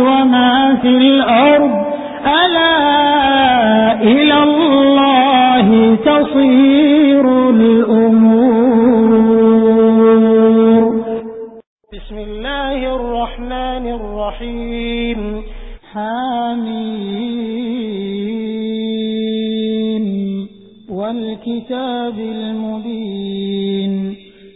وما في الأرض ألا إلى الله تصير الأمور. بسم الله الرحمن الرحيم. حميم والكتاب المبين.